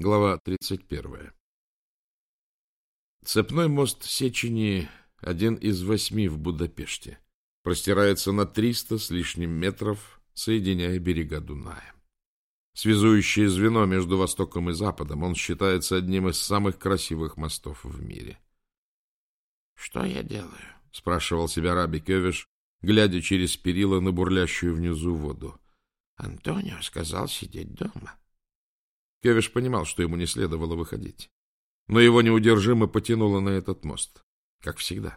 Глава 31. Цепной мост Сечени, один из восьми в Будапеште, простирается на 300 с лишним метров, соединяя берега Дуная. Связующее звено между Востоком и Западом, он считается одним из самых красивых мостов в мире. — Что я делаю? — спрашивал себя Раби Кевиш, глядя через перила на бурлящую внизу воду. — Антонио сказал сидеть дома. — Кевиш понимал, что ему не следовало выходить. Но его неудержимо потянуло на этот мост, как всегда.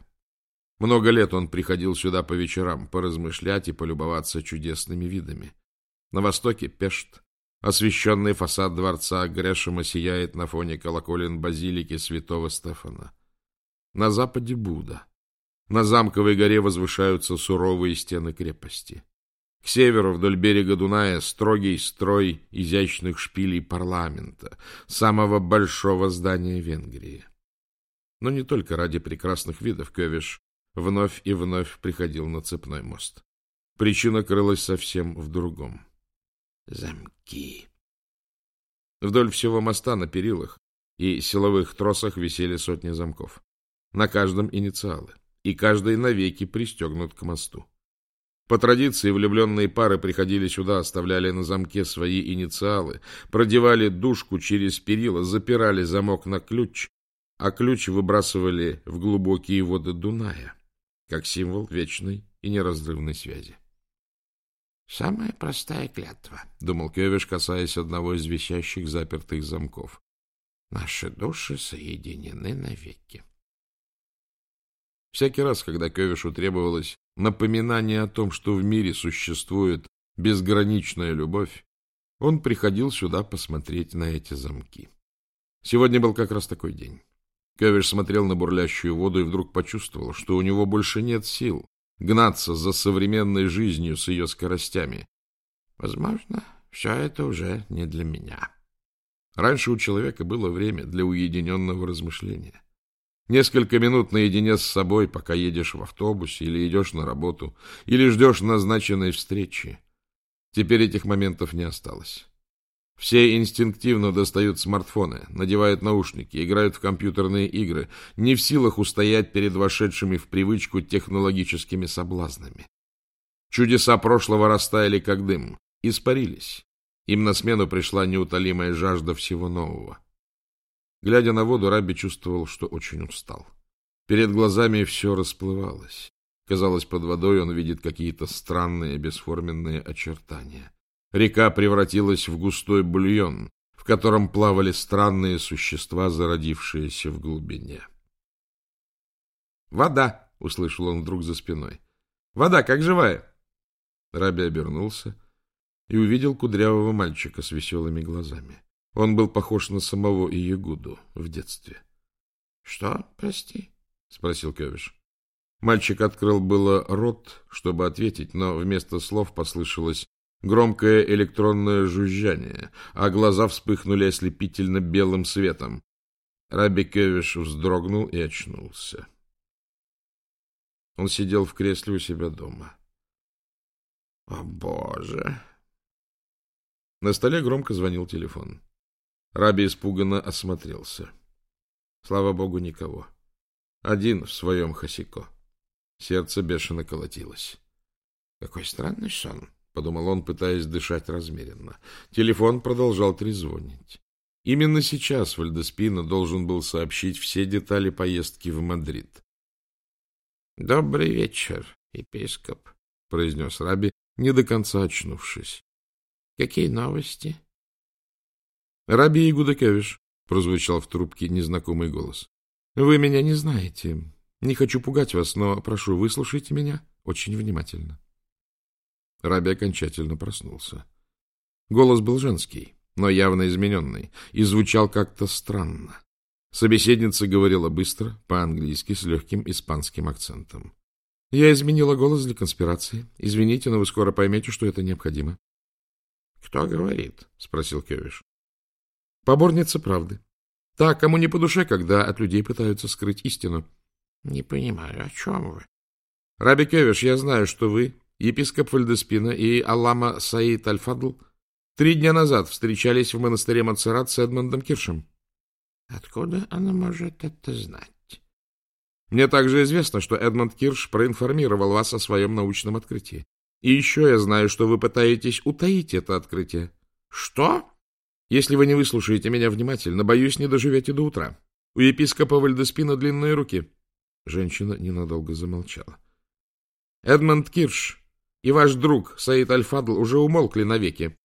Много лет он приходил сюда по вечерам, поразмышлять и полюбоваться чудесными видами. На востоке Пешт, освещенный фасад дворца Грешема сияет на фоне колоколен базилики святого Стефана. На западе Буда. На замковой горе возвышаются суровые стены крепости. К северу, вдоль берега Дуная, строгий строй изящных шпилей парламента, самого большого здания Венгрии. Но не только ради прекрасных видов Кевиш вновь и вновь приходил на цепной мост. Причина крылась совсем в другом. Замки. Вдоль всего моста на перилах и силовых тросах висели сотни замков. На каждом инициалы, и каждый навеки пристегнут к мосту. По традиции влюбленные пары приходили сюда, оставляли на замке свои инициалы, продевали дужку через перила, запирали замок на ключ, а ключ выбрасывали в глубокие воды Дуная, как символ вечной и неразрывной связи. «Самая простая клятва», — думал Кевиш, касаясь одного из висящих запертых замков. «Наши души соединены навеки». Всякий раз, когда Кевишу требовалось напоминание о том, что в мире существует безграничная любовь, он приходил сюда посмотреть на эти замки. Сегодня был как раз такой день. Кевиш смотрел на бурлящую воду и вдруг почувствовал, что у него больше нет сил гнаться за современной жизнью с ее скоростями. Возможно, все это уже не для меня. Раньше у человека было время для уединенного размышления. Несколько минут наедине с собой, пока едешь в автобусе или идешь на работу, или ждешь назначенной встречи. Теперь этих моментов не осталось. Все инстинктивно достают смартфоны, надевают наушники, играют в компьютерные игры, не в силах устоять перед вошедшими в привычку технологическими соблазнами. Чудеса прошлого растаяли как дым, испарились. Им на смену пришла неутолимая жажда всего нового. Глядя на воду, Раби чувствовал, что очень устал. Перед глазами все расплывалось. Казалось, под водой он видит какие-то странные бесформенные очертания. Река превратилась в густой бульон, в котором плавали странные существа, зародившиеся в глубине. «Вода!» — услышал он вдруг за спиной. «Вода, как живая!» Раби обернулся и увидел кудрявого мальчика с веселыми глазами. Он был похож на самого Иегуду в детстве. — Что, прости? — спросил Кевиш. Мальчик открыл было рот, чтобы ответить, но вместо слов послышалось громкое электронное жужжание, а глаза вспыхнули ослепительно белым светом. Раби Кевиш вздрогнул и очнулся. Он сидел в кресле у себя дома. — О, Боже! На столе громко звонил телефон. Раби испуганно осмотрелся. Слава богу, никого. Один в своем хасико. Сердце бешено колотилось. — Какой странный сон, — подумал он, пытаясь дышать размеренно. Телефон продолжал трезвонить. Именно сейчас Вальдеспина должен был сообщить все детали поездки в Мадрид. — Добрый вечер, епископ, — произнес Раби, не до конца очнувшись. — Какие новости? — Раби Игудакевиш, — прозвучал в трубке незнакомый голос. — Вы меня не знаете. Не хочу пугать вас, но прошу, выслушайте меня очень внимательно. Раби окончательно проснулся. Голос был женский, но явно измененный, и звучал как-то странно. Собеседница говорила быстро, по-английски, с легким испанским акцентом. — Я изменила голос для конспирации. Извините, но вы скоро поймете, что это необходимо. — Кто говорит? — спросил Кевиш. Поборница правды. Та, кому не по душе, когда от людей пытаются скрыть истину. — Не понимаю, о чем вы? — Раби Кевиш, я знаю, что вы, епископ Вальдеспина и Аллама Саид Аль-Фадл, Три дня назад встречались в монастыре Монсеррат с Эдмондом Киршем. — Откуда она может это знать? Мне также известно, что Эдмонд Кирш проинформировал вас о своем научном открытии. И еще я знаю, что вы пытаетесь утаить это открытие. — Что? Если вы не выслушаете меня внимательно, боюсь, не доживете до утра. У епископа Вальдеспина длинные руки. Женщина ненадолго замолчала. Эдмонд Кирш и ваш друг Саид Аль-Фадл уже умолкли навеки.